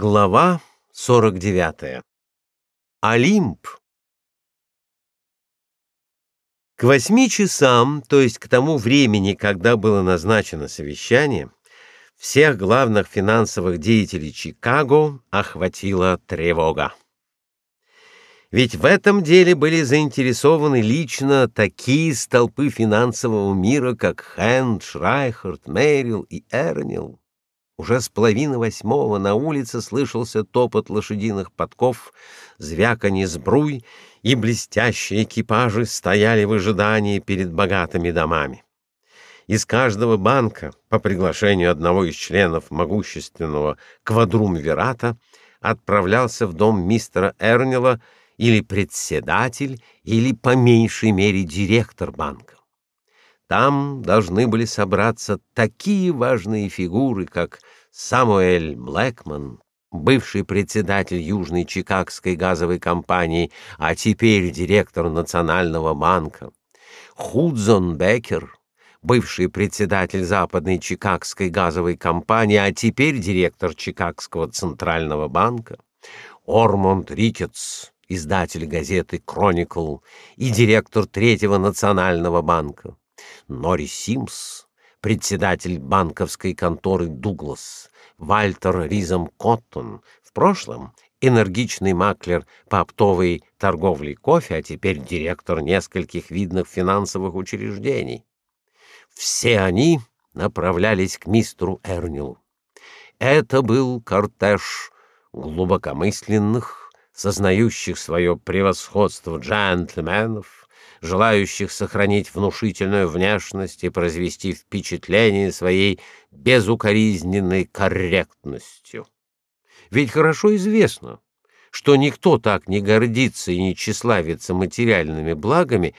Глава 49. Олимп. К восьми часам, то есть к тому времени, когда было назначено совещание, всех главных финансовых деятелей Чикаго охватила тревога. Ведь в этом деле были заинтересованы лично такие столпы финансового мира, как Хэнд, Шрайхерт, Мэрил и Эрнил. Уже с половины восьмого на улице слышался топот лошадиных подков, звяканье сбруй, и блестящие экипажи стояли в ожидании перед богатыми домами. Из каждого банка, по приглашению одного из членов могущественного квадрумвирата, отправлялся в дом мистера Эрнила или председатель, или по меньшей мере директор банка. Там должны были собраться такие важные фигуры, как Самуэль Блэкман, бывший председатель Южной Чикагской газовой компании, а теперь директор Национального банка, Худзон Беккер, бывший председатель Западной Чикагской газовой компании, а теперь директор Чикагского центрального банка, Ормонд Рикетс, издатель газеты Chronicle и директор Третьего национального банка, Нори Симс, председатель банковской конторы Дуглас, Вальтер Ризом Коттон, в прошлом энергичный маклер по оптовой торговле кофе, а теперь директор нескольких видных финансовых учреждений. Все они направлялись к мистеру Эрнилу. Это был кортеж глубокомысленных, сознающих свое превосходство джентльменов, желающих сохранить внушительную внешность и произвести впечатление своей безукоризненной корректностью. Ведь хорошо известно, что никто так не гордится и не тщеславится материальными благами,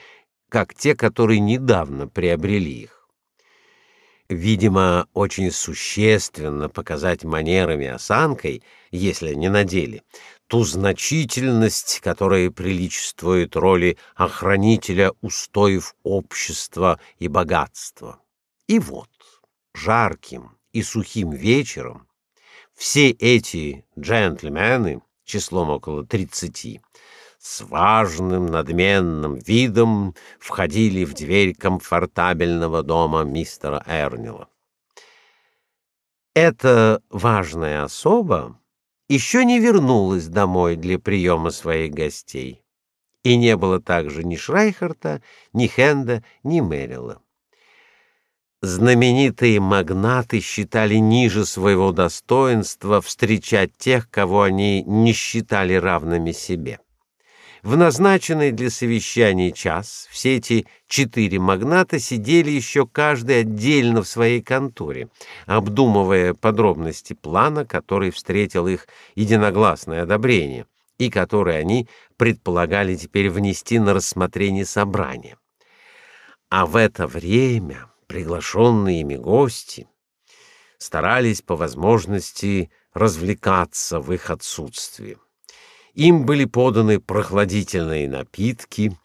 как те, которые недавно приобрели их. Видимо, очень существенно показать манерами и осанкой, если не на деле, ту значительность, которая приличествует роли охранителя устоев общества и богатства. И вот, жарким и сухим вечером все эти джентльмены, числом около тридцати, с важным надменным видом входили в дверь комфортабельного дома мистера Эрнила. Эта важная особа еще не вернулась домой для приема своих гостей. И не было также ни Шрайхерта, ни Хенда, ни Мэрила. Знаменитые магнаты считали ниже своего достоинства встречать тех, кого они не считали равными себе. В назначенный для совещания час все эти четыре магната сидели еще каждый отдельно в своей конторе, обдумывая подробности плана, который встретил их единогласное одобрение и который они предполагали теперь внести на рассмотрение собрания. А в это время приглашенные ими гости старались по возможности развлекаться в их отсутствии. Им были поданы прохладительные напитки,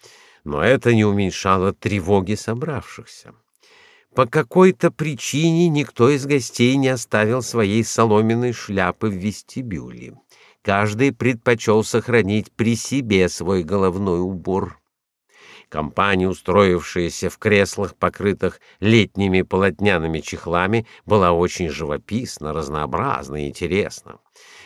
но это не уменьшало тревоги собравшихся. По какой-то причине никто из гостей не оставил своей соломенной шляпы в вестибюле. Каждый предпочел сохранить при себе свой головной убор. Компания, устроившаяся в креслах, покрытых летними полотняными чехлами, была очень живописна, разнообразна и интересна.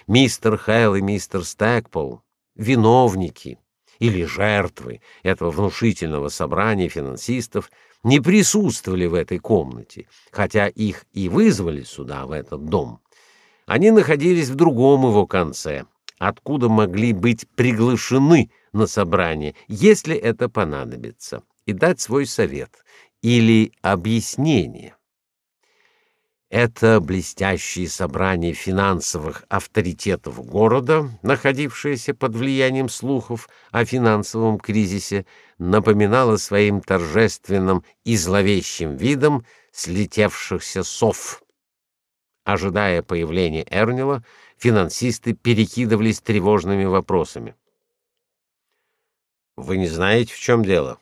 Мистер Хайл и мистер Стэкпол — виновники или жертвы этого внушительного собрания финансистов не присутствовали в этой комнате, хотя их и вызвали сюда, в этот дом. Они находились в другом его конце, откуда могли быть приглашены на собрание, если это понадобится, и дать свой совет или объяснение. Это блестящее собрание финансовых авторитетов города, находившееся под влиянием слухов о финансовом кризисе, напоминало своим торжественным и зловещим видом слетевшихся сов. Ожидая появления Эрнила, финансисты перекидывались тревожными вопросами. Вы не знаете, в чем дело?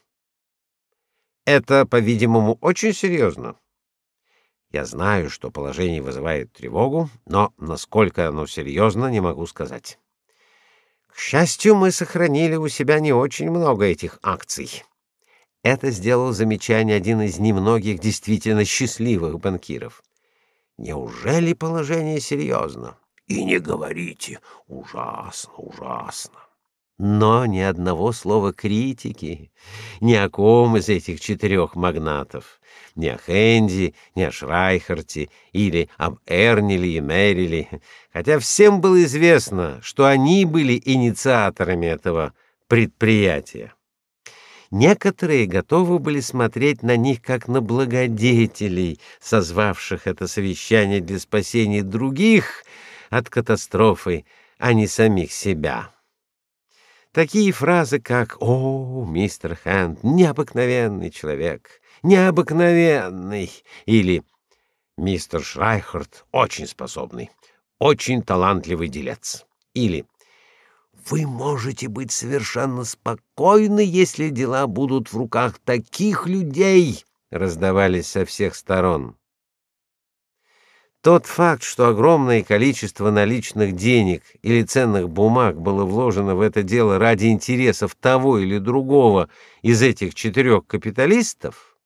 Это, по-видимому, очень серьезно. Я знаю, что положение вызывает тревогу, но насколько оно серьезно, не могу сказать. К счастью, мы сохранили у себя не очень много этих акций. Это сделал замечание один из немногих действительно счастливых банкиров. Неужели положение серьезно? И не говорите, ужасно, ужасно. Но ни одного слова критики ни о ком из этих четырех магнатов, ни о Хенди, ни о Шрайхерте или об Эрниле и Мериле, хотя всем было известно, что они были инициаторами этого предприятия. Некоторые готовы были смотреть на них как на благодетелей, созвавших это совещание для спасения других от катастрофы, а не самих себя. Такие фразы, как «О, мистер Хэнд, необыкновенный человек, необыкновенный!» или «Мистер Шрайхард очень способный, очень талантливый делец» или «Вы можете быть совершенно спокойны, если дела будут в руках таких людей», раздавались со всех сторон. Тот факт, что огромное количество наличных денег или ценных бумаг было вложено в это дело ради интересов того или другого из этих четырех капиталистов,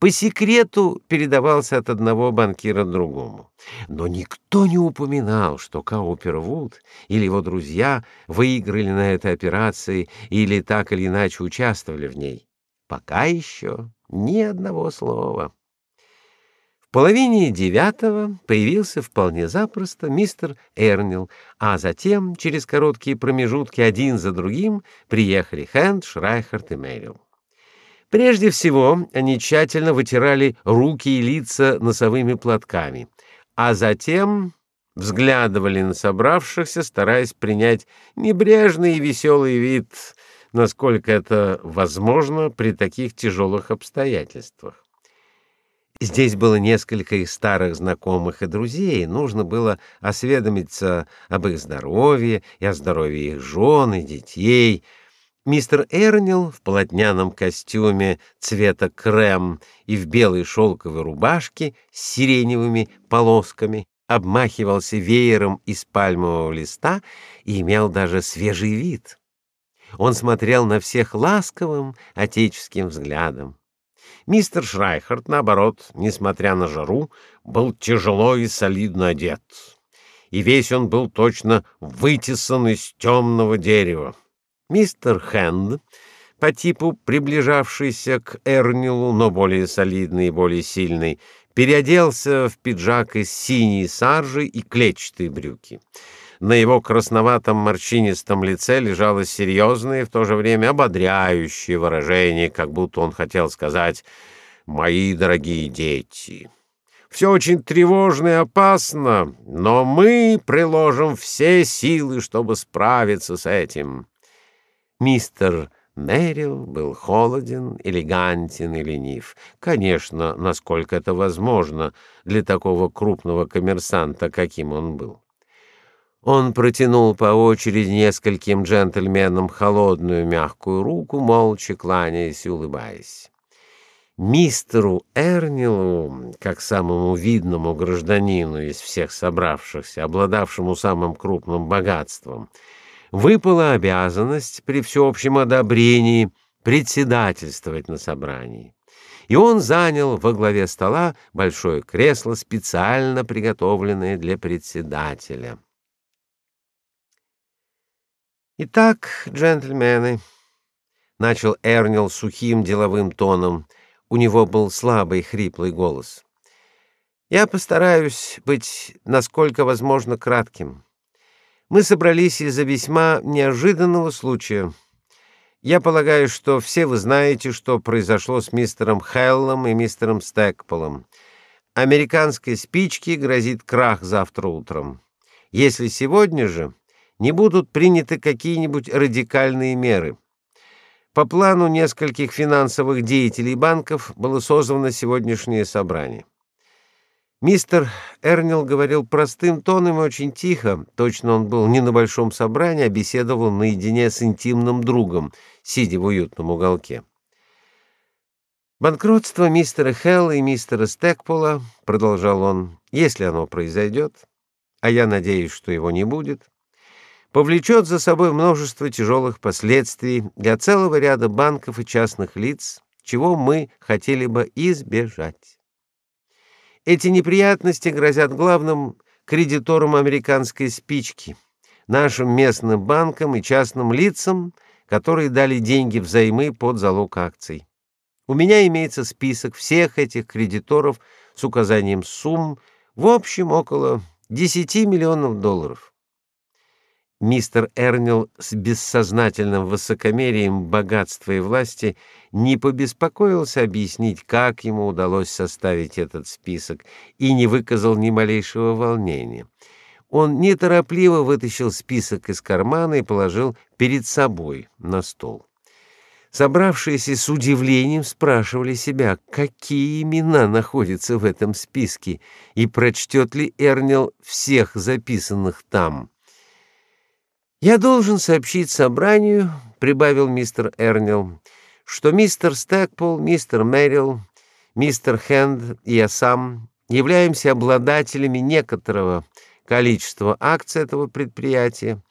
по секрету передавался от одного банкира другому. Но никто не упоминал, что Каупервуд или его друзья выиграли на этой операции или так или иначе участвовали в ней. Пока еще ни одного слова половине девятого появился вполне запросто мистер Эрнил, а затем, через короткие промежутки один за другим, приехали Хэнд, Шрайхард и Мэрил. Прежде всего, они тщательно вытирали руки и лица носовыми платками, а затем взглядывали на собравшихся, стараясь принять небрежный и веселый вид, насколько это возможно при таких тяжелых обстоятельствах. Здесь было несколько их старых знакомых и друзей, нужно было осведомиться об их здоровье и о здоровье их жен и детей. Мистер Эрнил в полотняном костюме цвета крем и в белой шелковой рубашке с сиреневыми полосками обмахивался веером из пальмового листа и имел даже свежий вид. Он смотрел на всех ласковым отеческим взглядом. Мистер Шрайхард, наоборот, несмотря на жару, был тяжело и солидно одет. И весь он был точно вытесан из темного дерева. Мистер Хэнд, по типу приближавшийся к Эрнилу, но более солидный и более сильный, переоделся в пиджак из синей саржи и клетчатые брюки. На его красноватом морщинистом лице лежало серьезное и в то же время ободряющее выражение, как будто он хотел сказать «Мои дорогие дети». Все очень тревожно и опасно, но мы приложим все силы, чтобы справиться с этим. Мистер Мэрил был холоден, элегантен и ленив. Конечно, насколько это возможно для такого крупного коммерсанта, каким он был. Он протянул по очереди нескольким джентльменам холодную мягкую руку, молча кланяясь и улыбаясь. Мистеру Эрнилу, как самому видному гражданину из всех собравшихся, обладавшему самым крупным богатством, выпала обязанность при всеобщем одобрении председательствовать на собрании. И он занял во главе стола большое кресло, специально приготовленное для председателя. Итак, джентльмены, начал Эрнил сухим деловым тоном. У него был слабый хриплый голос. Я постараюсь быть насколько возможно кратким. Мы собрались из-за весьма неожиданного случая. Я полагаю, что все вы знаете, что произошло с мистером Хеллом и мистером Стэкполом. Американской спичке грозит крах завтра утром. Если сегодня же не будут приняты какие-нибудь радикальные меры. По плану нескольких финансовых деятелей банков было созвано сегодняшнее собрание. Мистер Эрнил говорил простым тоном и очень тихо, точно он был не на большом собрании, а беседовал наедине с интимным другом, сидя в уютном уголке. Банкротство мистера Хелла и мистера Стекпола, продолжал он, если оно произойдет, а я надеюсь, что его не будет, повлечет за собой множество тяжелых последствий для целого ряда банков и частных лиц, чего мы хотели бы избежать. Эти неприятности грозят главным кредиторам американской спички, нашим местным банкам и частным лицам, которые дали деньги взаймы под залог акций. У меня имеется список всех этих кредиторов с указанием сумм, в общем около 10 миллионов долларов. Мистер Эрнил с бессознательным высокомерием богатства и власти не побеспокоился объяснить, как ему удалось составить этот список, и не выказал ни малейшего волнения. Он неторопливо вытащил список из кармана и положил перед собой на стол. Собравшиеся с удивлением спрашивали себя, какие имена находятся в этом списке и прочтет ли Эрнил всех записанных там. Я должен сообщить собранию, прибавил мистер Эрнил, что мистер Стэкпол, мистер Мэрил, мистер Хенд и я сам являемся обладателями некоторого количества акций этого предприятия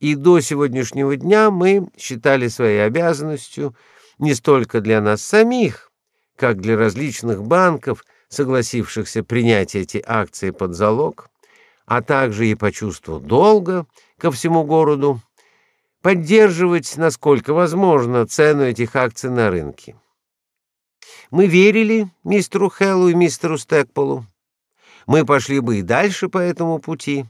и до сегодняшнего дня мы считали своей обязанностью не столько для нас самих, как для различных банков, согласившихся принять эти акции под залог, а также и по чувству долга ко всему городу, поддерживать, насколько возможно, цену этих акций на рынке. Мы верили мистеру Хеллу и мистеру Стэкполу. Мы пошли бы и дальше по этому пути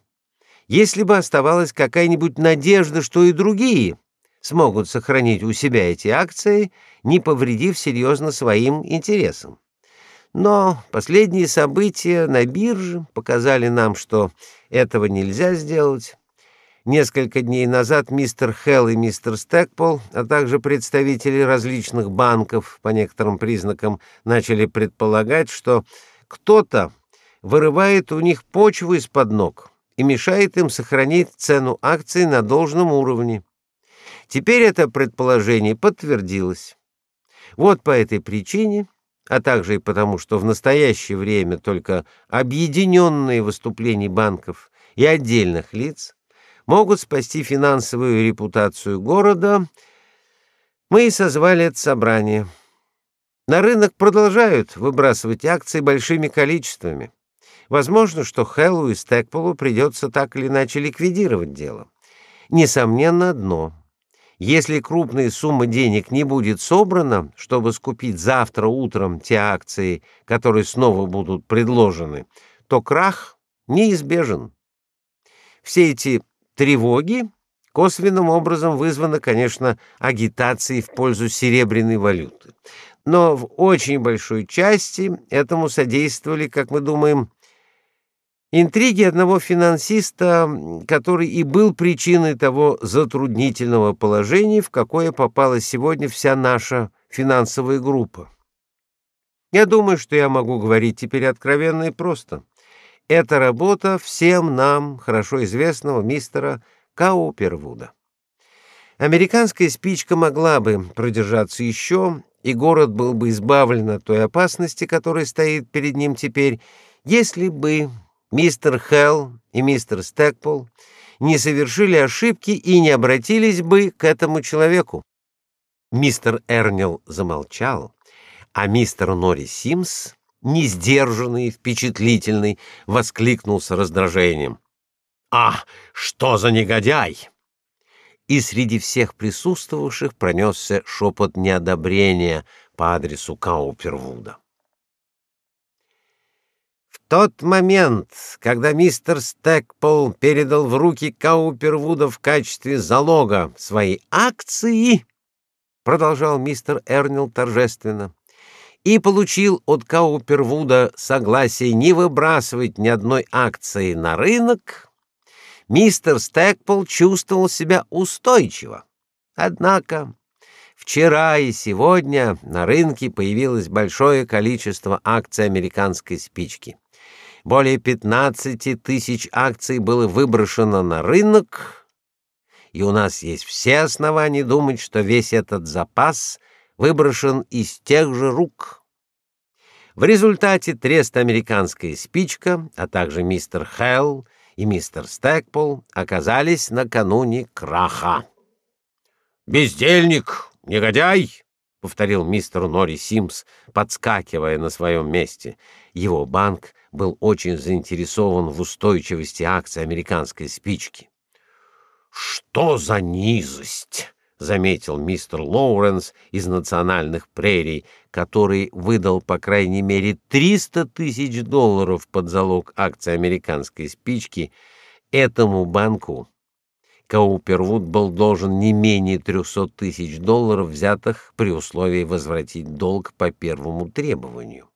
если бы оставалась какая-нибудь надежда, что и другие смогут сохранить у себя эти акции, не повредив серьезно своим интересам. Но последние события на бирже показали нам, что этого нельзя сделать. Несколько дней назад мистер Хелл и мистер Стэкпол, а также представители различных банков по некоторым признакам начали предполагать, что кто-то вырывает у них почву из-под ног и мешает им сохранить цену акций на должном уровне. Теперь это предположение подтвердилось. Вот по этой причине, а также и потому, что в настоящее время только объединенные выступления банков и отдельных лиц могут спасти финансовую репутацию города, мы и созвали это собрание. На рынок продолжают выбрасывать акции большими количествами. Возможно, что Хэллу и Стэкполу придется так или иначе ликвидировать дело. Несомненно одно: если крупная сумма денег не будет собрана, чтобы скупить завтра утром те акции, которые снова будут предложены, то крах неизбежен. Все эти тревоги косвенным образом вызваны, конечно, агитацией в пользу серебряной валюты. Но в очень большой части этому содействовали, как мы думаем, Интриги одного финансиста, который и был причиной того затруднительного положения, в какое попала сегодня вся наша финансовая группа. Я думаю, что я могу говорить теперь откровенно и просто. Это работа всем нам хорошо известного мистера Каупервуда. Американская спичка могла бы продержаться еще, и город был бы избавлен от той опасности, которая стоит перед ним теперь, если бы мистер Хелл и мистер Стэкпол не совершили ошибки и не обратились бы к этому человеку. Мистер Эрнил замолчал, а мистер Нори Симс, несдержанный, впечатлительный, воскликнул с раздражением: "А, что за негодяй!" И среди всех присутствовавших пронесся шепот неодобрения по адресу Каупервуда тот момент, когда мистер Стэкпол передал в руки Каупервуда в качестве залога свои акции, продолжал мистер Эрнил торжественно, и получил от Каупервуда согласие не выбрасывать ни одной акции на рынок, мистер Стэкпол чувствовал себя устойчиво. Однако вчера и сегодня на рынке появилось большое количество акций американской спички более 15 тысяч акций было выброшено на рынок, и у нас есть все основания думать, что весь этот запас выброшен из тех же рук. В результате трест «Американская спичка», а также мистер Хелл и мистер Стэкпол оказались накануне краха. «Бездельник! Негодяй!» — повторил мистер Нори Симс, подскакивая на своем месте. Его банк был очень заинтересован в устойчивости акций «Американской спички». «Что за низость!» — заметил мистер Лоуренс из национальных прерий, который выдал по крайней мере 300 тысяч долларов под залог акций американской спички этому банку. Каупервуд был должен не менее 300 тысяч долларов, взятых при условии возвратить долг по первому требованию.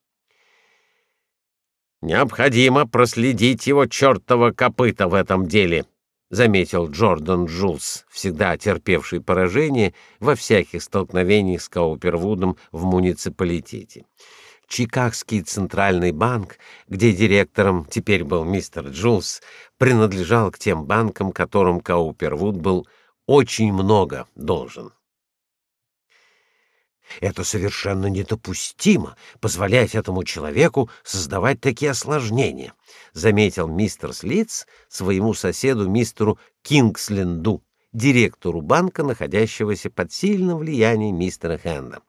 «Необходимо проследить его чертова копыта в этом деле», заметил Джордан Джулс, всегда терпевший поражение во всяких столкновениях с Каупервудом в муниципалитете. Чикагский центральный банк, где директором теперь был мистер Джулс, принадлежал к тем банкам, которым Каупервуд был очень много должен. Это совершенно недопустимо позволять этому человеку создавать такие осложнения, заметил мистер Слиц своему соседу мистеру Кингсленду, директору банка, находящегося под сильным влиянием мистера Хенда.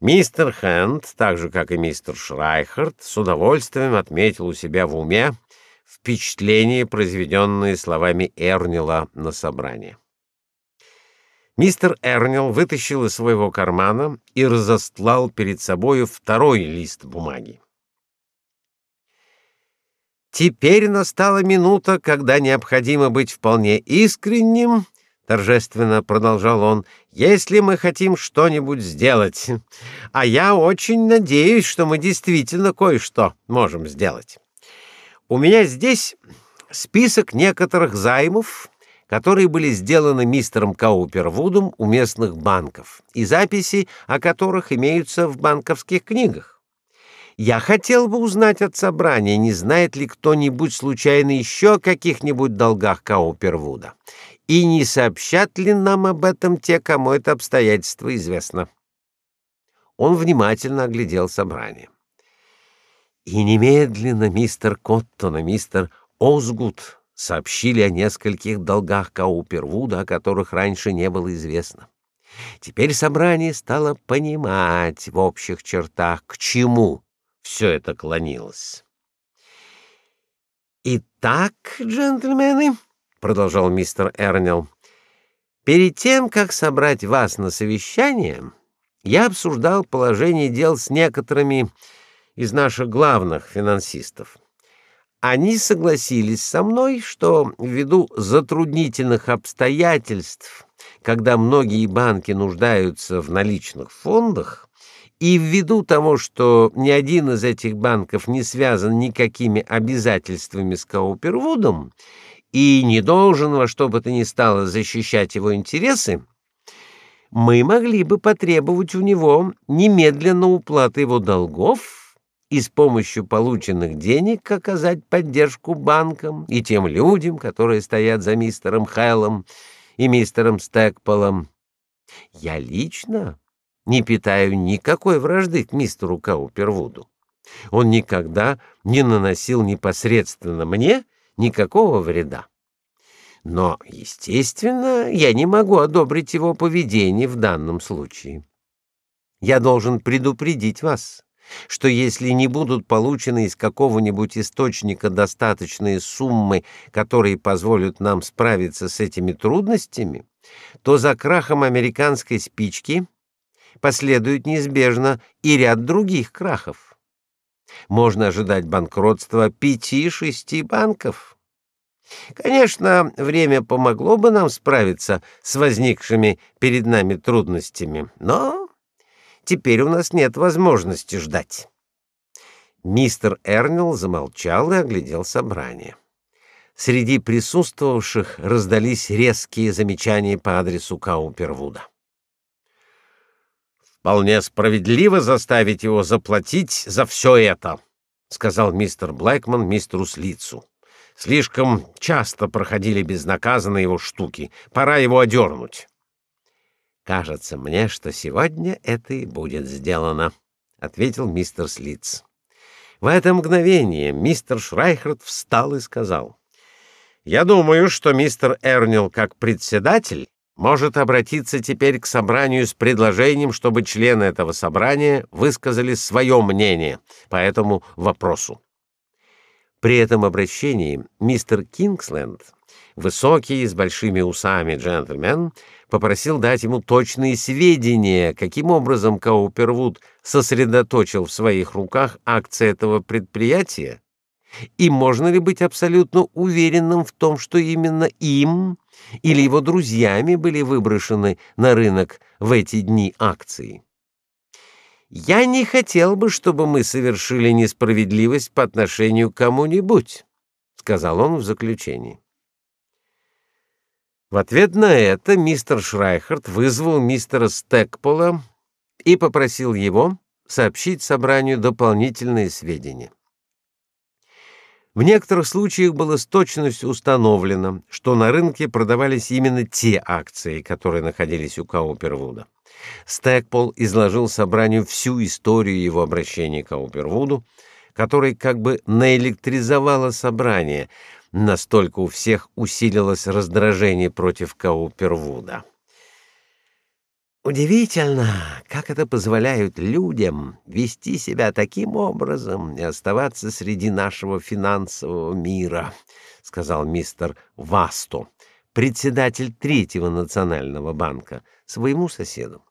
Мистер Хенд, так же как и мистер Шрайхард, с удовольствием отметил у себя в уме впечатления, произведенные словами Эрнила на собрании. Мистер Эрнил вытащил из своего кармана и разостлал перед собою второй лист бумаги. Теперь настала минута, когда необходимо быть вполне искренним, торжественно продолжал он. Если мы хотим что-нибудь сделать, а я очень надеюсь, что мы действительно кое-что можем сделать. У меня здесь список некоторых займов, которые были сделаны мистером Каупервудом у местных банков, и записи о которых имеются в банковских книгах. Я хотел бы узнать от собрания, не знает ли кто-нибудь случайно еще о каких-нибудь долгах Каупервуда, и не сообщат ли нам об этом те, кому это обстоятельство известно. Он внимательно оглядел собрание. И немедленно мистер Коттон и мистер Озгут сообщили о нескольких долгах Каупервуда, о которых раньше не было известно. Теперь собрание стало понимать в общих чертах, к чему все это клонилось. «Итак, джентльмены», — продолжал мистер Эрнил, — «перед тем, как собрать вас на совещание, я обсуждал положение дел с некоторыми из наших главных финансистов. Они согласились со мной, что ввиду затруднительных обстоятельств, когда многие банки нуждаются в наличных фондах, и ввиду того, что ни один из этих банков не связан никакими обязательствами с Каупервудом и не должен во что бы то ни стало защищать его интересы, мы могли бы потребовать у него немедленно уплаты его долгов и с помощью полученных денег оказать поддержку банкам и тем людям, которые стоят за мистером Хайлом и мистером Стэкполом. Я лично не питаю никакой вражды к мистеру Каупервуду. Он никогда не наносил непосредственно мне никакого вреда. Но, естественно, я не могу одобрить его поведение в данном случае. Я должен предупредить вас, что если не будут получены из какого-нибудь источника достаточные суммы, которые позволят нам справиться с этими трудностями, то за крахом американской спички последует неизбежно и ряд других крахов. Можно ожидать банкротства пяти-шести банков. Конечно, время помогло бы нам справиться с возникшими перед нами трудностями, но Теперь у нас нет возможности ждать. Мистер Эрнил замолчал и оглядел собрание. Среди присутствовавших раздались резкие замечания по адресу Каупервуда. Вполне справедливо заставить его заплатить за все это, сказал мистер Блэкман мистеру Слицу. Слишком часто проходили безнаказанно его штуки. Пора его одернуть. Кажется мне, что сегодня это и будет сделано, ответил мистер Слиц. В это мгновение мистер Шрайхерт встал и сказал: "Я думаю, что мистер Эрнил, как председатель, может обратиться теперь к собранию с предложением, чтобы члены этого собрания высказали свое мнение по этому вопросу". При этом обращении мистер Кингсленд, высокий с большими усами джентльмен, попросил дать ему точные сведения, каким образом Каупервуд сосредоточил в своих руках акции этого предприятия, и можно ли быть абсолютно уверенным в том, что именно им или его друзьями были выброшены на рынок в эти дни акции. Я не хотел бы, чтобы мы совершили несправедливость по отношению к кому-нибудь, сказал он в заключении. В ответ на это мистер Шрайхерт вызвал мистера Стекпола и попросил его сообщить собранию дополнительные сведения. В некоторых случаях было с точностью установлено, что на рынке продавались именно те акции, которые находились у Каупервуда. Стекпол изложил собранию всю историю его обращения к Каупервуду, который как бы наэлектризовало собрание — Настолько у всех усилилось раздражение против Каупервуда. Удивительно, как это позволяют людям вести себя таким образом и оставаться среди нашего финансового мира, сказал мистер Васто, председатель третьего национального банка, своему соседу.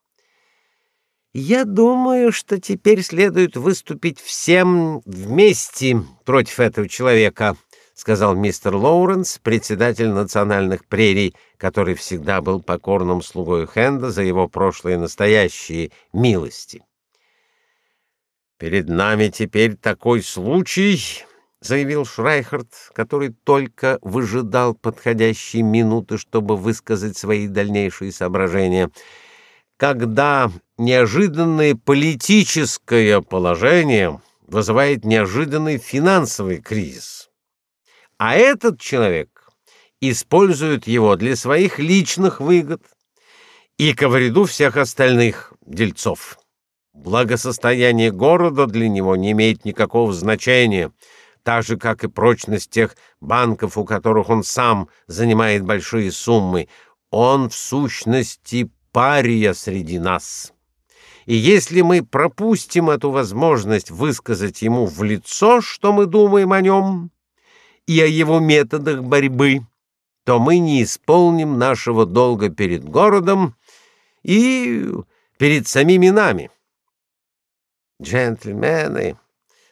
Я думаю, что теперь следует выступить всем вместе против этого человека, сказал мистер Лоуренс, председатель национальных прерий, который всегда был покорным слугой Хенда за его прошлые и настоящие милости. Перед нами теперь такой случай, заявил Шрайхерт, который только выжидал подходящей минуты, чтобы высказать свои дальнейшие соображения, когда неожиданное политическое положение вызывает неожиданный финансовый кризис. А этот человек использует его для своих личных выгод и ко вреду всех остальных дельцов. Благосостояние города для него не имеет никакого значения, так же как и прочность тех банков, у которых он сам занимает большие суммы. Он в сущности пария среди нас. И если мы пропустим эту возможность высказать ему в лицо, что мы думаем о нем, и о его методах борьбы, то мы не исполним нашего долга перед городом и перед самими нами. Джентльмены,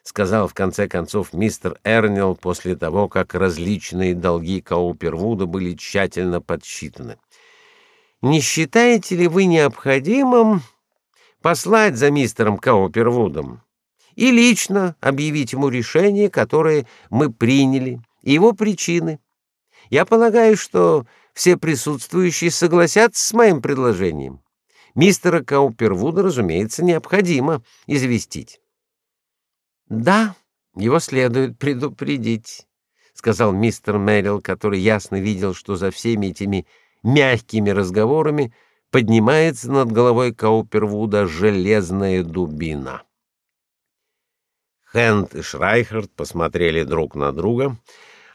сказал в конце концов мистер Эрнил после того, как различные долги Каупервуда были тщательно подсчитаны. Не считаете ли вы необходимым послать за мистером Каупервудом и лично объявить ему решение, которое мы приняли, и его причины. Я полагаю, что все присутствующие согласятся с моим предложением. Мистера Каупервуда, разумеется, необходимо известить. Да, его следует предупредить, сказал мистер Мэрил, который ясно видел, что за всеми этими мягкими разговорами поднимается над головой Каупервуда железная дубина. Хенд и Шрайхерт посмотрели друг на друга,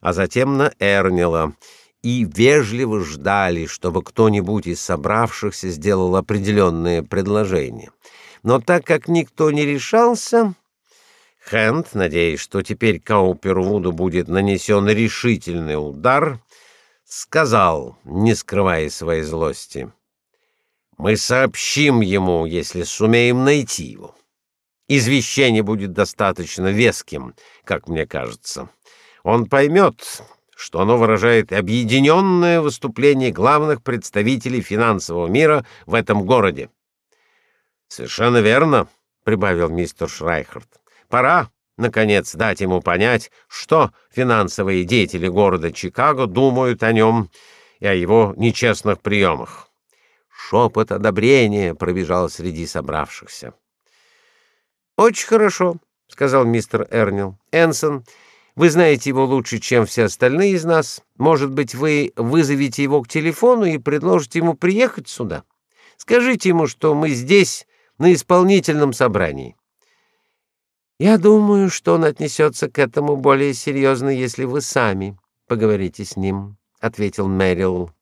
а затем на Эрнила и вежливо ждали, чтобы кто-нибудь из собравшихся сделал определенное предложение. Но так как никто не решался, Хенд, надеясь, что теперь Каупервуду будет нанесен решительный удар, сказал, не скрывая своей злости: "Мы сообщим ему, если сумеем найти его" извещение будет достаточно веским, как мне кажется. Он поймет, что оно выражает объединенное выступление главных представителей финансового мира в этом городе. Совершенно верно, прибавил мистер Шрайхерт. Пора наконец дать ему понять, что финансовые деятели города Чикаго думают о нем и о его нечестных приемах. Шепот одобрения пробежал среди собравшихся. Очень хорошо, сказал мистер Эрнил. Энсон, вы знаете его лучше, чем все остальные из нас. Может быть, вы вызовете его к телефону и предложите ему приехать сюда. Скажите ему, что мы здесь на исполнительном собрании. Я думаю, что он отнесется к этому более серьезно, если вы сами поговорите с ним, ответил Мэрил.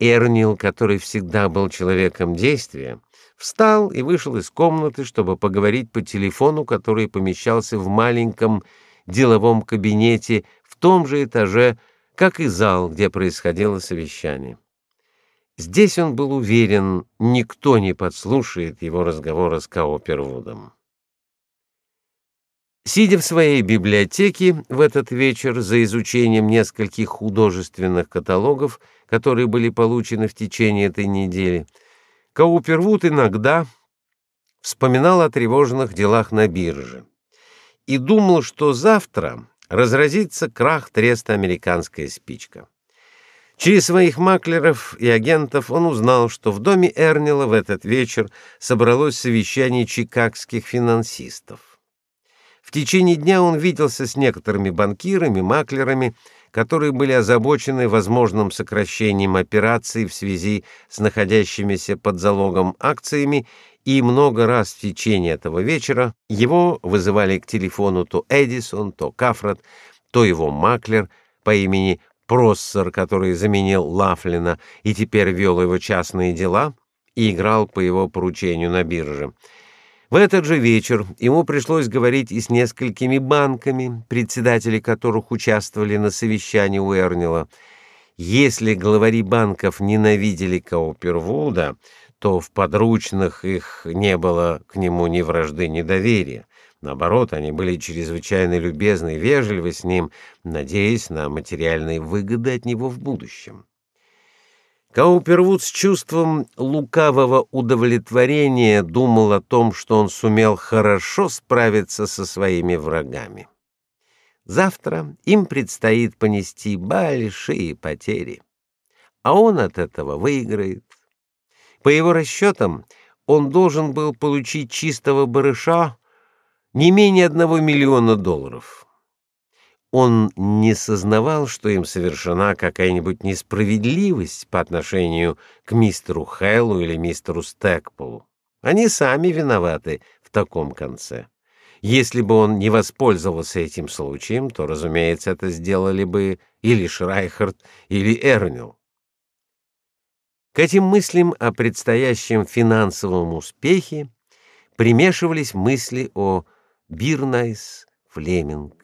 Эрнил, который всегда был человеком действия, встал и вышел из комнаты, чтобы поговорить по телефону, который помещался в маленьком деловом кабинете в том же этаже, как и зал, где происходило совещание. Здесь он был уверен, никто не подслушает его разговора с Каупервудом. Сидя в своей библиотеке в этот вечер за изучением нескольких художественных каталогов, которые были получены в течение этой недели, Каупервуд иногда вспоминал о тревожных делах на бирже и думал, что завтра разразится крах треста «Американская спичка». Через своих маклеров и агентов он узнал, что в доме Эрнила в этот вечер собралось совещание чикагских финансистов. В течение дня он виделся с некоторыми банкирами, маклерами, которые были озабочены возможным сокращением операций в связи с находящимися под залогом акциями, и много раз в течение этого вечера его вызывали к телефону то Эдисон, то Кафрат, то его маклер по имени Проссер, который заменил Лафлина и теперь вел его частные дела и играл по его поручению на бирже. В этот же вечер ему пришлось говорить и с несколькими банками, председатели которых участвовали на совещании у Эрнила. Если главари банков ненавидели Каупервуда, то в подручных их не было к нему ни вражды, ни доверия. Наоборот, они были чрезвычайно любезны и вежливы с ним, надеясь на материальные выгоды от него в будущем. Каупервуд с чувством лукавого удовлетворения думал о том, что он сумел хорошо справиться со своими врагами. Завтра им предстоит понести большие потери, а он от этого выиграет. По его расчетам, он должен был получить чистого барыша не менее одного миллиона долларов. Он не сознавал, что им совершена какая-нибудь несправедливость по отношению к мистеру Хэллу или мистеру Стэкполу. Они сами виноваты в таком конце. Если бы он не воспользовался этим случаем, то, разумеется, это сделали бы или Шрайхерт, или Эрнил. К этим мыслям о предстоящем финансовом успехе примешивались мысли о Бирнайс Флеминг.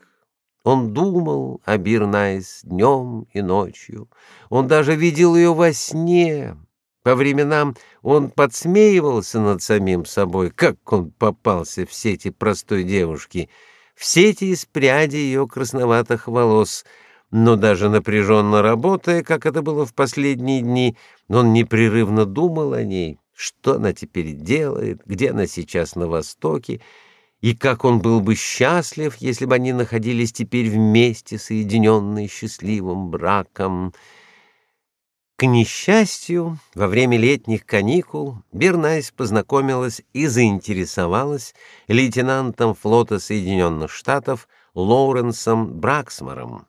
Он думал о Бирнайс днем и ночью. Он даже видел ее во сне. По временам он подсмеивался над самим собой, как он попался в сети простой девушки, в сети из пряди ее красноватых волос. Но даже напряженно работая, как это было в последние дни, он непрерывно думал о ней, что она теперь делает, где она сейчас на востоке, и как он был бы счастлив, если бы они находились теперь вместе, соединенные счастливым браком. К несчастью, во время летних каникул Бернайс познакомилась и заинтересовалась лейтенантом флота Соединенных Штатов Лоуренсом Браксмором,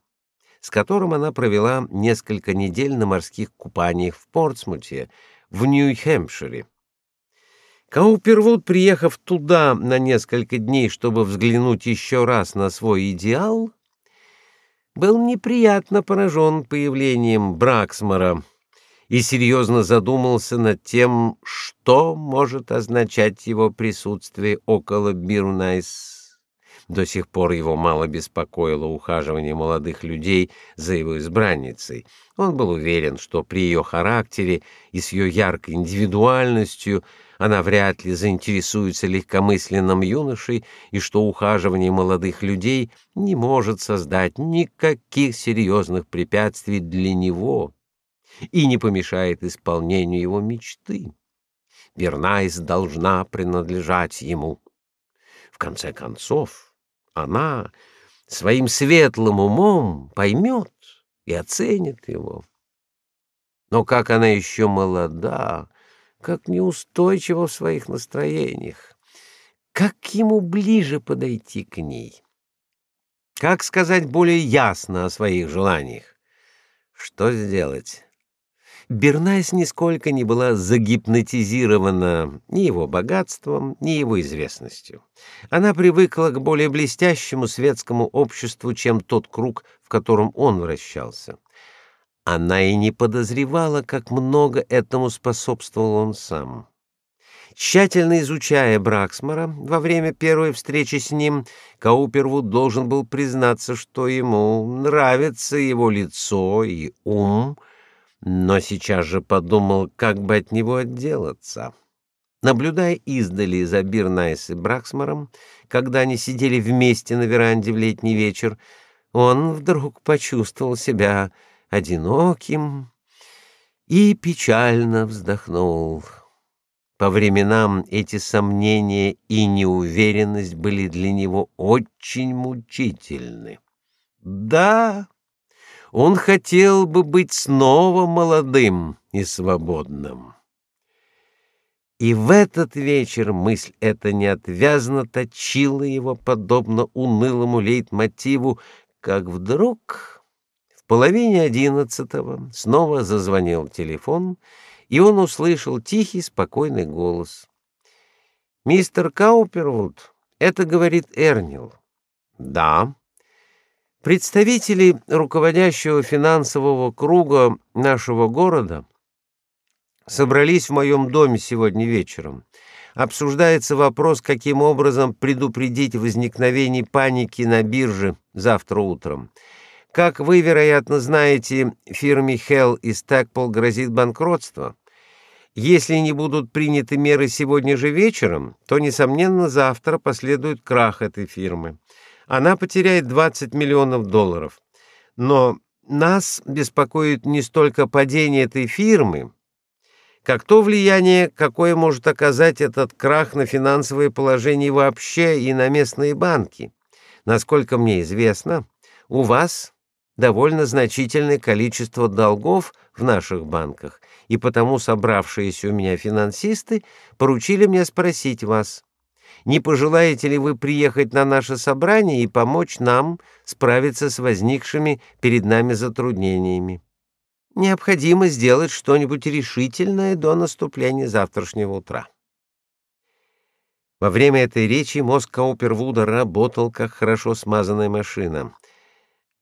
с которым она провела несколько недель на морских купаниях в Портсмуте, в Нью-Хэмпшире. Каупервуд, приехав туда на несколько дней, чтобы взглянуть еще раз на свой идеал, был неприятно поражен появлением Браксмора и серьезно задумался над тем, что может означать его присутствие около Бирнайс. До сих пор его мало беспокоило ухаживание молодых людей за его избранницей. Он был уверен, что при ее характере и с ее яркой индивидуальностью она вряд ли заинтересуется легкомысленным юношей и что ухаживание молодых людей не может создать никаких серьезных препятствий для него и не помешает исполнению его мечты. Вернайс должна принадлежать ему. В конце концов, она своим светлым умом поймет и оценит его. Но как она еще молода, как неустойчива в своих настроениях, как ему ближе подойти к ней, как сказать более ясно о своих желаниях, что сделать. Бернайс нисколько не была загипнотизирована ни его богатством, ни его известностью. Она привыкла к более блестящему светскому обществу, чем тот круг, в котором он вращался. Она и не подозревала, как много этому способствовал он сам. Тщательно изучая Браксмара во время первой встречи с ним, Каупервуд должен был признаться, что ему нравится его лицо и ум, но сейчас же подумал, как бы от него отделаться. Наблюдая издали за Бирнайс и Браксмаром, когда они сидели вместе на веранде в летний вечер, он вдруг почувствовал себя одиноким и печально вздохнул. По временам эти сомнения и неуверенность были для него очень мучительны. Да, он хотел бы быть снова молодым и свободным. И в этот вечер мысль эта неотвязно точила его подобно унылому лейтмотиву, как вдруг половине одиннадцатого снова зазвонил телефон, и он услышал тихий, спокойный голос. «Мистер Каупервуд, это говорит Эрнил». «Да». Представители руководящего финансового круга нашего города собрались в моем доме сегодня вечером. Обсуждается вопрос, каким образом предупредить возникновение паники на бирже завтра утром. Как вы, вероятно, знаете, фирме Hell и Stackpole грозит банкротство. Если не будут приняты меры сегодня же вечером, то несомненно завтра последует крах этой фирмы. Она потеряет 20 миллионов долларов. Но нас беспокоит не столько падение этой фирмы, как то влияние, какое может оказать этот крах на финансовое положение вообще и на местные банки. Насколько мне известно, у вас довольно значительное количество долгов в наших банках, и потому собравшиеся у меня финансисты поручили мне спросить вас, не пожелаете ли вы приехать на наше собрание и помочь нам справиться с возникшими перед нами затруднениями. Необходимо сделать что-нибудь решительное до наступления завтрашнего утра. Во время этой речи мозг Каупервуда работал как хорошо смазанная машина.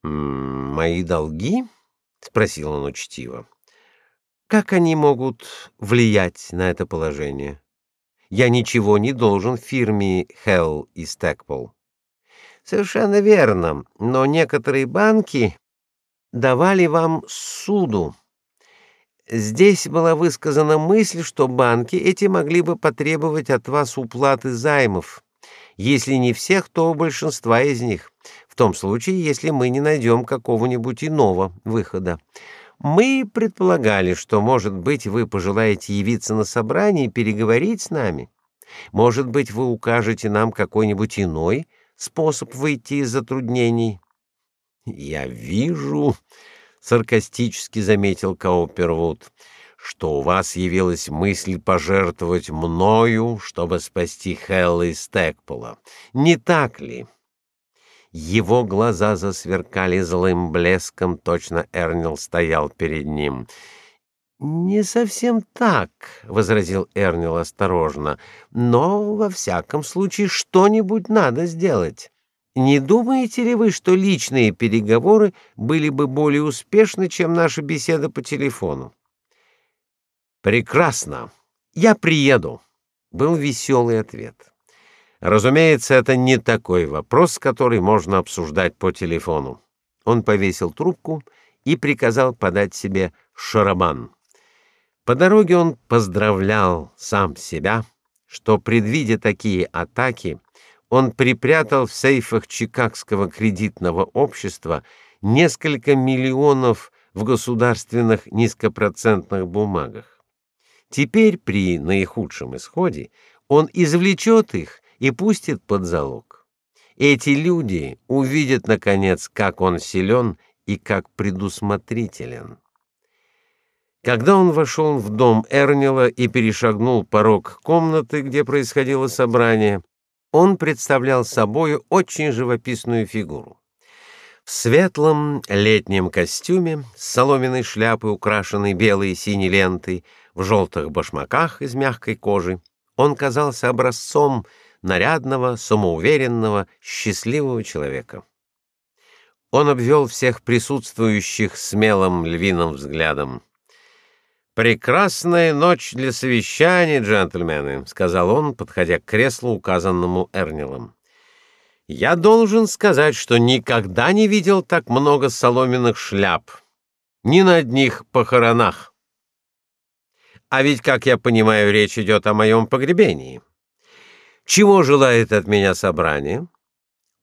«Мои долги?» — спросил он учтиво. «Как они могут влиять на это положение? Я ничего не должен фирме Hell и Stackpole». «Совершенно верно, но некоторые банки давали вам суду. Здесь была высказана мысль, что банки эти могли бы потребовать от вас уплаты займов, если не всех, то большинства из них в том случае, если мы не найдем какого-нибудь иного выхода. Мы предполагали, что, может быть, вы пожелаете явиться на собрание и переговорить с нами. Может быть, вы укажете нам какой-нибудь иной способ выйти из затруднений. Я вижу, саркастически заметил Каупервуд, что у вас явилась мысль пожертвовать мною, чтобы спасти Хелла и Стэкпола. Не так ли? Его глаза засверкали злым блеском, точно Эрнил стоял перед ним. Не совсем так, возразил Эрнил осторожно. Но во всяком случае что-нибудь надо сделать. Не думаете ли вы, что личные переговоры были бы более успешны, чем наша беседа по телефону? Прекрасно. Я приеду, был веселый ответ. Разумеется, это не такой вопрос, который можно обсуждать по телефону. Он повесил трубку и приказал подать себе шарабан. По дороге он поздравлял сам себя, что предвидя такие атаки, он припрятал в сейфах Чикагского кредитного общества несколько миллионов в государственных низкопроцентных бумагах. Теперь при наихудшем исходе он извлечет их и пустит под залог. Эти люди увидят наконец, как он силен и как предусмотрителен. Когда он вошел в дом Эрнила и перешагнул порог комнаты, где происходило собрание, он представлял собою очень живописную фигуру. В светлом летнем костюме с соломенной шляпой, украшенной белой и синей лентой, в желтых башмаках из мягкой кожи, он казался образцом нарядного, самоуверенного, счастливого человека. Он обвел всех присутствующих смелым львиным взглядом. Прекрасная ночь для совещаний, джентльмены, сказал он, подходя к креслу, указанному Эрнилом. Я должен сказать, что никогда не видел так много соломенных шляп ни на одних похоронах. А ведь, как я понимаю, речь идет о моем погребении. Чего желает от меня собрание?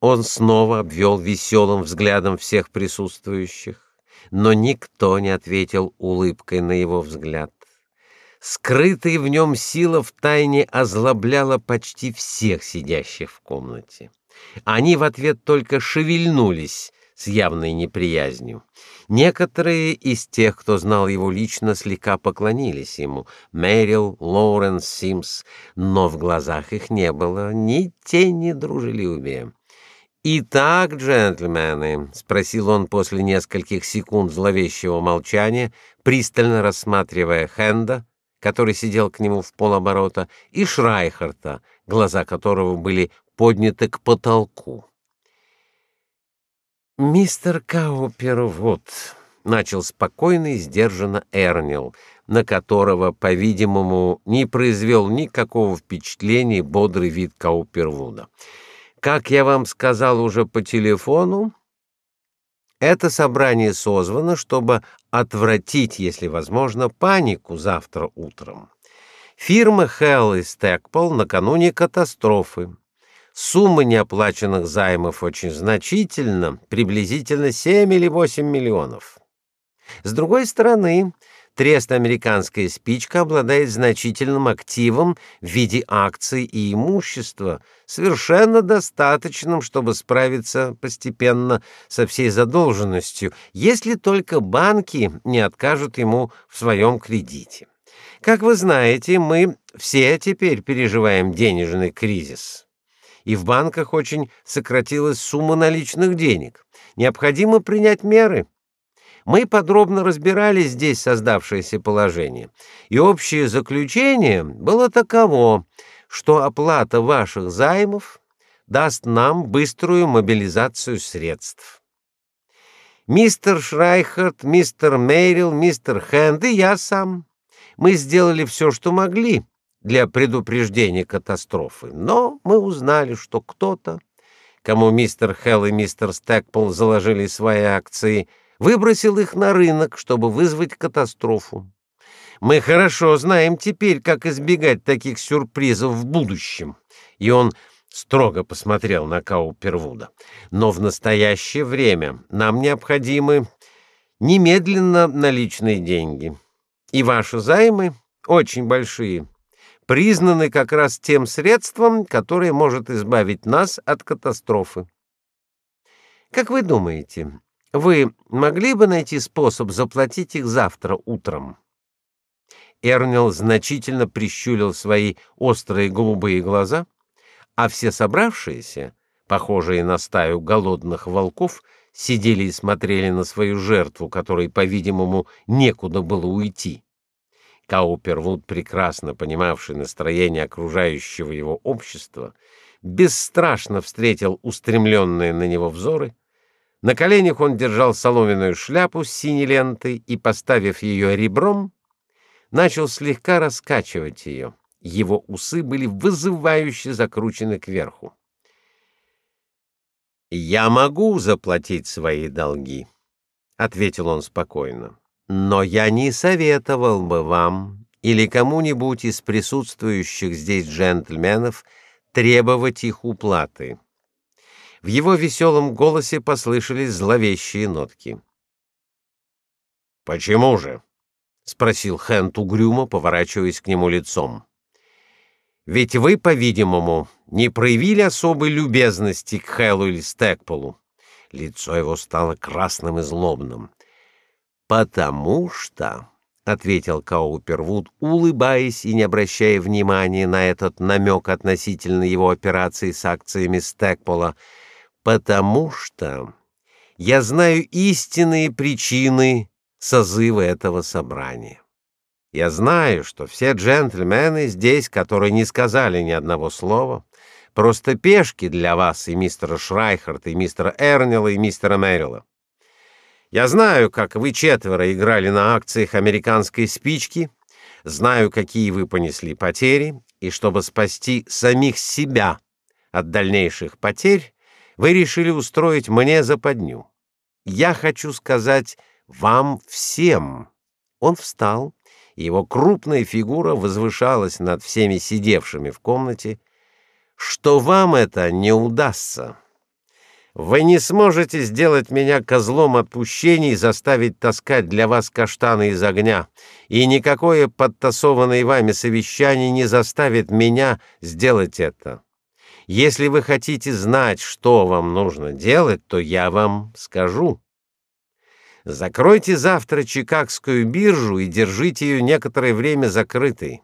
Он снова обвел веселым взглядом всех присутствующих но никто не ответил улыбкой на его взгляд. Скрытая в нем сила втайне озлобляла почти всех сидящих в комнате. Они в ответ только шевельнулись с явной неприязнью. Некоторые из тех, кто знал его лично, слегка поклонились ему: Мэрил, Лоуренс, Симс, но в глазах их не было ни тени дружелюбия. «Итак, джентльмены», — спросил он после нескольких секунд зловещего молчания, пристально рассматривая Хенда, который сидел к нему в полоборота, и Шрайхарта, глаза которого были подняты к потолку. «Мистер Каупервуд», — начал спокойно и сдержанно Эрнил, на которого, по-видимому, не произвел никакого впечатления бодрый вид Каупервуда. Как я вам сказал уже по телефону, это собрание созвано, чтобы отвратить, если возможно, панику завтра утром. Фирма Hell и Stackpole накануне катастрофы. Сумма неоплаченных займов очень значительна, приблизительно 7 или 8 миллионов. С другой стороны, Трест «Американская спичка» обладает значительным активом в виде акций и имущества, совершенно достаточным, чтобы справиться постепенно со всей задолженностью, если только банки не откажут ему в своем кредите. Как вы знаете, мы все теперь переживаем денежный кризис. И в банках очень сократилась сумма наличных денег. Необходимо принять меры – мы подробно разбирали здесь создавшееся положение, и общее заключение было таково, что оплата ваших займов даст нам быструю мобилизацию средств. Мистер Шрайхерт, мистер Мейрил, мистер Хэнд и я сам мы сделали все, что могли для предупреждения катастрофы, но мы узнали, что кто-то, кому мистер Хелл и мистер Стэкпол заложили свои акции, выбросил их на рынок, чтобы вызвать катастрофу. Мы хорошо знаем теперь, как избегать таких сюрпризов в будущем. И он строго посмотрел на Каупервуда. Но в настоящее время нам необходимы немедленно наличные деньги. И ваши займы очень большие, признаны как раз тем средством, которое может избавить нас от катастрофы. Как вы думаете, вы могли бы найти способ заплатить их завтра утром? Эрнил значительно прищурил свои острые голубые глаза, а все собравшиеся, похожие на стаю голодных волков, сидели и смотрели на свою жертву, которой, по-видимому, некуда было уйти. Каупервуд, прекрасно понимавший настроение окружающего его общества, бесстрашно встретил устремленные на него взоры на коленях он держал соломенную шляпу с синей лентой и, поставив ее ребром, начал слегка раскачивать ее. Его усы были вызывающе закручены кверху. Я могу заплатить свои долги, ответил он спокойно. Но я не советовал бы вам или кому-нибудь из присутствующих здесь джентльменов требовать их уплаты. В его веселом голосе послышались зловещие нотки. Почему же? спросил Хэнт угрюмо, поворачиваясь к нему лицом. Ведь вы, по-видимому, не проявили особой любезности к Хэллу или Стэкполу. Лицо его стало красным и злобным. Потому что, ответил Каупервуд, улыбаясь и не обращая внимания на этот намек относительно его операции с акциями Стэкпола, потому что Я знаю истинные причины созыва этого собрания. Я знаю, что все джентльмены здесь, которые не сказали ни одного слова, просто пешки для вас и мистера Шрайхарта, и мистера Эрнила, и мистера Мэрила. Я знаю, как вы четверо играли на акциях американской спички, знаю, какие вы понесли потери, и чтобы спасти самих себя от дальнейших потерь, вы решили устроить мне западню. Я хочу сказать вам всем. Он встал его крупная фигура возвышалась над всеми сидевшими в комнате, что вам это не удастся. Вы не сможете сделать меня козлом отпущения и заставить таскать для вас каштаны из огня, и никакое подтасованное вами совещание не заставит меня сделать это. Если вы хотите знать, что вам нужно делать, то я вам скажу. Закройте завтра Чикагскую биржу и держите ее некоторое время закрытой.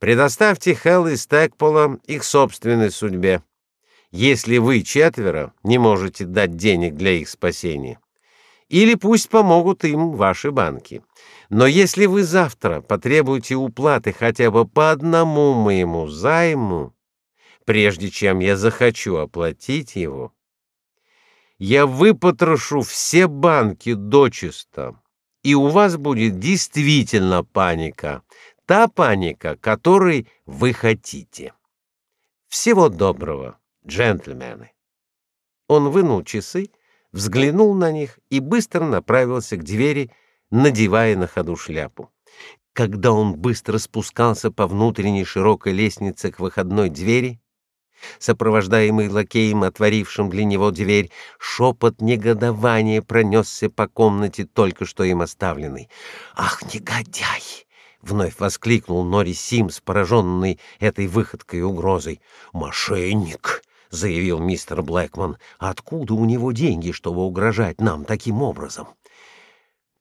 Предоставьте Хелл и Стэкпола их собственной судьбе. Если вы четверо не можете дать денег для их спасения, или пусть помогут им ваши банки. Но если вы завтра потребуете уплаты хотя бы по одному моему займу, прежде чем я захочу оплатить его, я выпотрошу все банки дочисто, и у вас будет действительно паника, та паника, которой вы хотите. Всего доброго, джентльмены. Он вынул часы, взглянул на них и быстро направился к двери, надевая на ходу шляпу. Когда он быстро спускался по внутренней широкой лестнице к выходной двери, Сопровождаемый лакеем, отворившим для него дверь, шепот негодования пронесся по комнате только что им оставленной. "Ах, негодяй!" вновь воскликнул Нори Симс, пораженный этой выходкой и угрозой. "Мошенник!" Заявил мистер Блэкман. "Откуда у него деньги, чтобы угрожать нам таким образом?"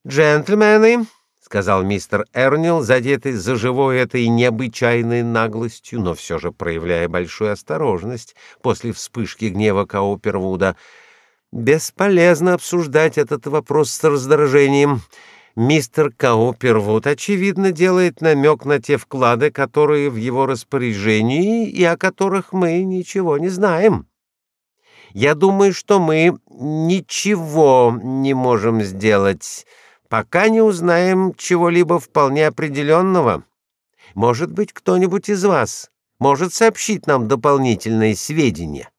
"Джентльмены", сказал мистер Эрнил, задетый за живое этой необычайной наглостью, но все же проявляя большую осторожность после вспышки гнева Каупервуда. Бесполезно обсуждать этот вопрос с раздражением. Мистер Каупервуд очевидно делает намек на те вклады, которые в его распоряжении и о которых мы ничего не знаем. Я думаю, что мы ничего не можем сделать пока не узнаем чего-либо вполне определенного. Может быть, кто-нибудь из вас может сообщить нам дополнительные сведения.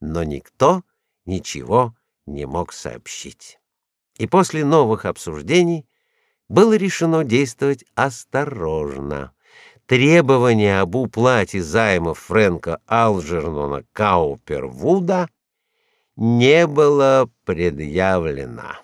Но никто ничего не мог сообщить. И после новых обсуждений было решено действовать осторожно. Требование об уплате займов Фрэнка Алджернона Каупервуда не было предъявлено.